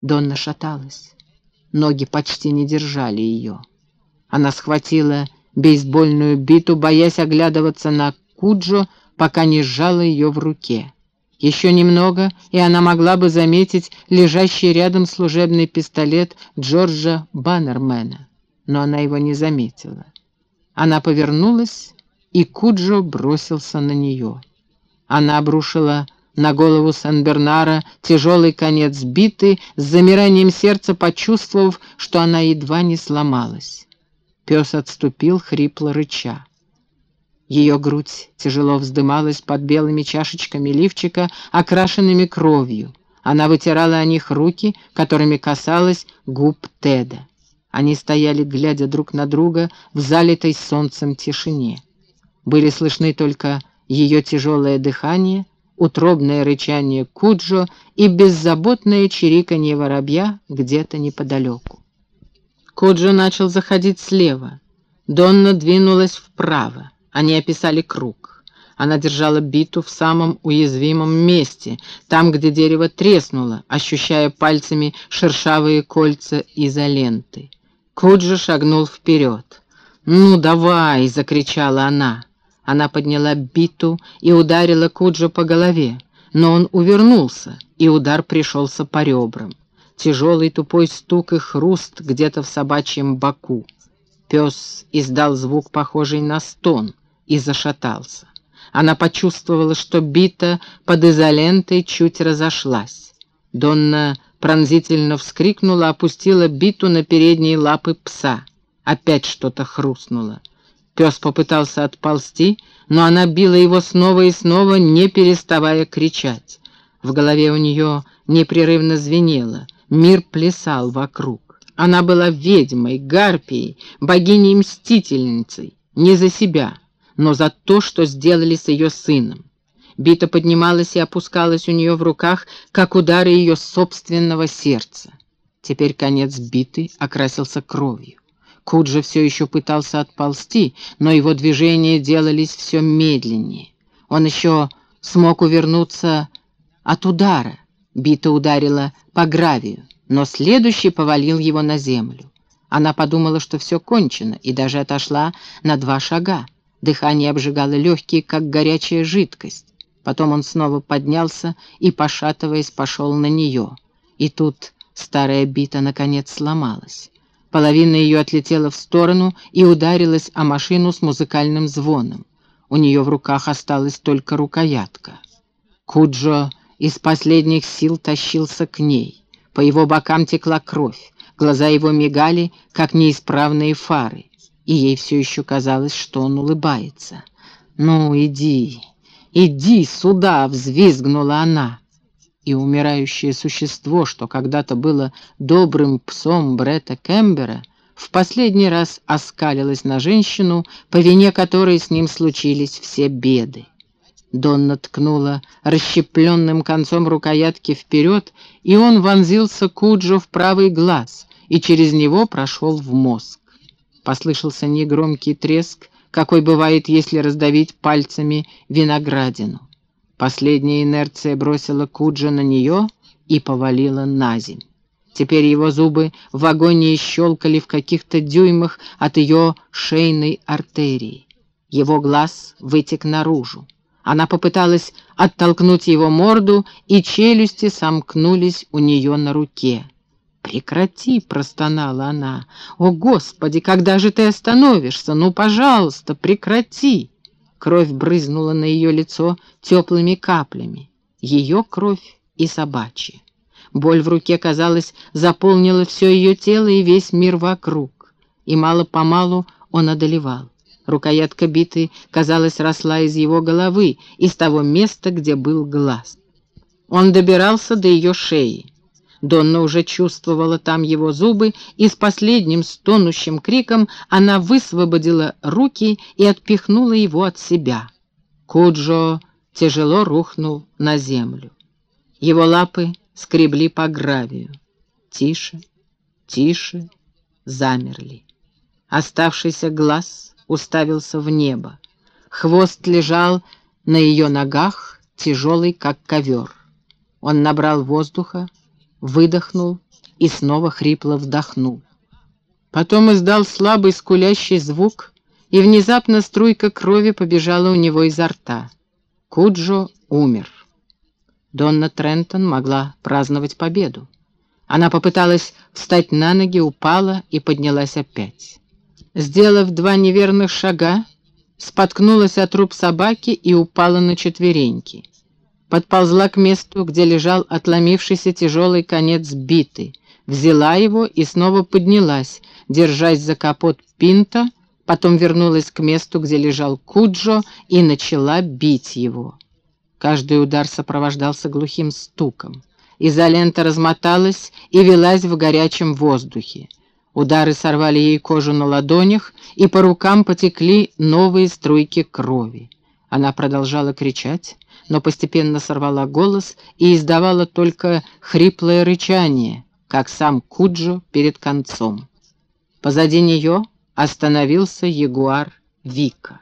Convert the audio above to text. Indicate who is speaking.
Speaker 1: Донна шаталась. Ноги почти не держали ее. Она схватила бейсбольную биту, боясь оглядываться на Куджо, пока не сжала ее в руке. Еще немного, и она могла бы заметить лежащий рядом служебный пистолет Джорджа Баннермена, но она его не заметила. Она повернулась, и Куджо бросился на нее. Она обрушила на голову Сан-Бернара тяжелый конец биты, с замиранием сердца почувствовав, что она едва не сломалась. Пес отступил, хрипло рыча. Ее грудь тяжело вздымалась под белыми чашечками лифчика, окрашенными кровью. Она вытирала о них руки, которыми касалась губ Теда. Они стояли, глядя друг на друга в залитой солнцем тишине. Были слышны только ее тяжелое дыхание, утробное рычание Куджо и беззаботное чириканье воробья где-то неподалеку. Куджо начал заходить слева. Донна двинулась вправо. Они описали круг. Она держала биту в самом уязвимом месте, там, где дерево треснуло, ощущая пальцами шершавые кольца изоленты. Куджо шагнул вперед. «Ну, давай!» — закричала она. Она подняла биту и ударила Куджо по голове, но он увернулся, и удар пришелся по ребрам. Тяжелый тупой стук и хруст где-то в собачьем боку. Пес издал звук, похожий на стон, и зашатался. Она почувствовала, что бита под изолентой чуть разошлась. Донна пронзительно вскрикнула, опустила биту на передние лапы пса. Опять что-то хрустнуло. Пес попытался отползти, но она била его снова и снова, не переставая кричать. В голове у нее непрерывно звенело, мир плясал вокруг. Она была ведьмой, гарпией, богиней-мстительницей, не за себя, но за то, что сделали с ее сыном. Бита поднималась и опускалась у нее в руках, как удары ее собственного сердца. Теперь конец биты окрасился кровью. Куджа все еще пытался отползти, но его движения делались все медленнее. Он еще смог увернуться от удара. Бита ударила по гравию, но следующий повалил его на землю. Она подумала, что все кончено, и даже отошла на два шага. Дыхание обжигало легкие, как горячая жидкость. Потом он снова поднялся и, пошатываясь, пошел на нее. И тут старая бита, наконец, сломалась. Половина ее отлетела в сторону и ударилась о машину с музыкальным звоном. У нее в руках осталась только рукоятка. Куджо из последних сил тащился к ней. По его бокам текла кровь, глаза его мигали, как неисправные фары, и ей все еще казалось, что он улыбается. «Ну, иди, иди сюда!» — взвизгнула она и умирающее существо, что когда-то было добрым псом Бретта Кембера, в последний раз оскалилось на женщину, по вине которой с ним случились все беды. Донна ткнула расщепленным концом рукоятки вперед, и он вонзился Куджо в правый глаз и через него прошел в мозг. Послышался негромкий треск, какой бывает, если раздавить пальцами виноградину. Последняя инерция бросила Куджа на нее и повалила на земь. Теперь его зубы в агонии щелкали в каких-то дюймах от ее шейной артерии. Его глаз вытек наружу. Она попыталась оттолкнуть его морду, и челюсти сомкнулись у нее на руке. «Прекрати!» — простонала она. «О, Господи, когда же ты остановишься? Ну, пожалуйста, прекрати!» Кровь брызнула на ее лицо теплыми каплями. Ее кровь и собачья. Боль в руке, казалось, заполнила все ее тело и весь мир вокруг. И мало-помалу он одолевал. Рукоятка биты, казалось, росла из его головы, из того места, где был глаз. Он добирался до ее шеи. Донна уже чувствовала там его зубы, и с последним стонущим криком она высвободила руки и отпихнула его от себя. Куджо тяжело рухнул на землю. Его лапы скребли по гравию. Тише, тише, замерли. Оставшийся глаз уставился в небо. Хвост лежал на ее ногах, тяжелый, как ковер. Он набрал воздуха, выдохнул и снова хрипло вдохнул. Потом издал слабый скулящий звук, и внезапно струйка крови побежала у него изо рта. Куджо умер. Донна Трентон могла праздновать победу. Она попыталась встать на ноги, упала и поднялась опять. Сделав два неверных шага, споткнулась от труп собаки и упала на четвереньки. Подползла к месту, где лежал отломившийся тяжелый конец биты, взяла его и снова поднялась, держась за капот пинта, потом вернулась к месту, где лежал Куджо, и начала бить его. Каждый удар сопровождался глухим стуком. Изолента размоталась и велась в горячем воздухе. Удары сорвали ей кожу на ладонях, и по рукам потекли новые струйки крови. Она продолжала кричать, но постепенно сорвала голос и издавала только хриплое рычание, как сам Куджо перед концом. Позади нее остановился ягуар Вика.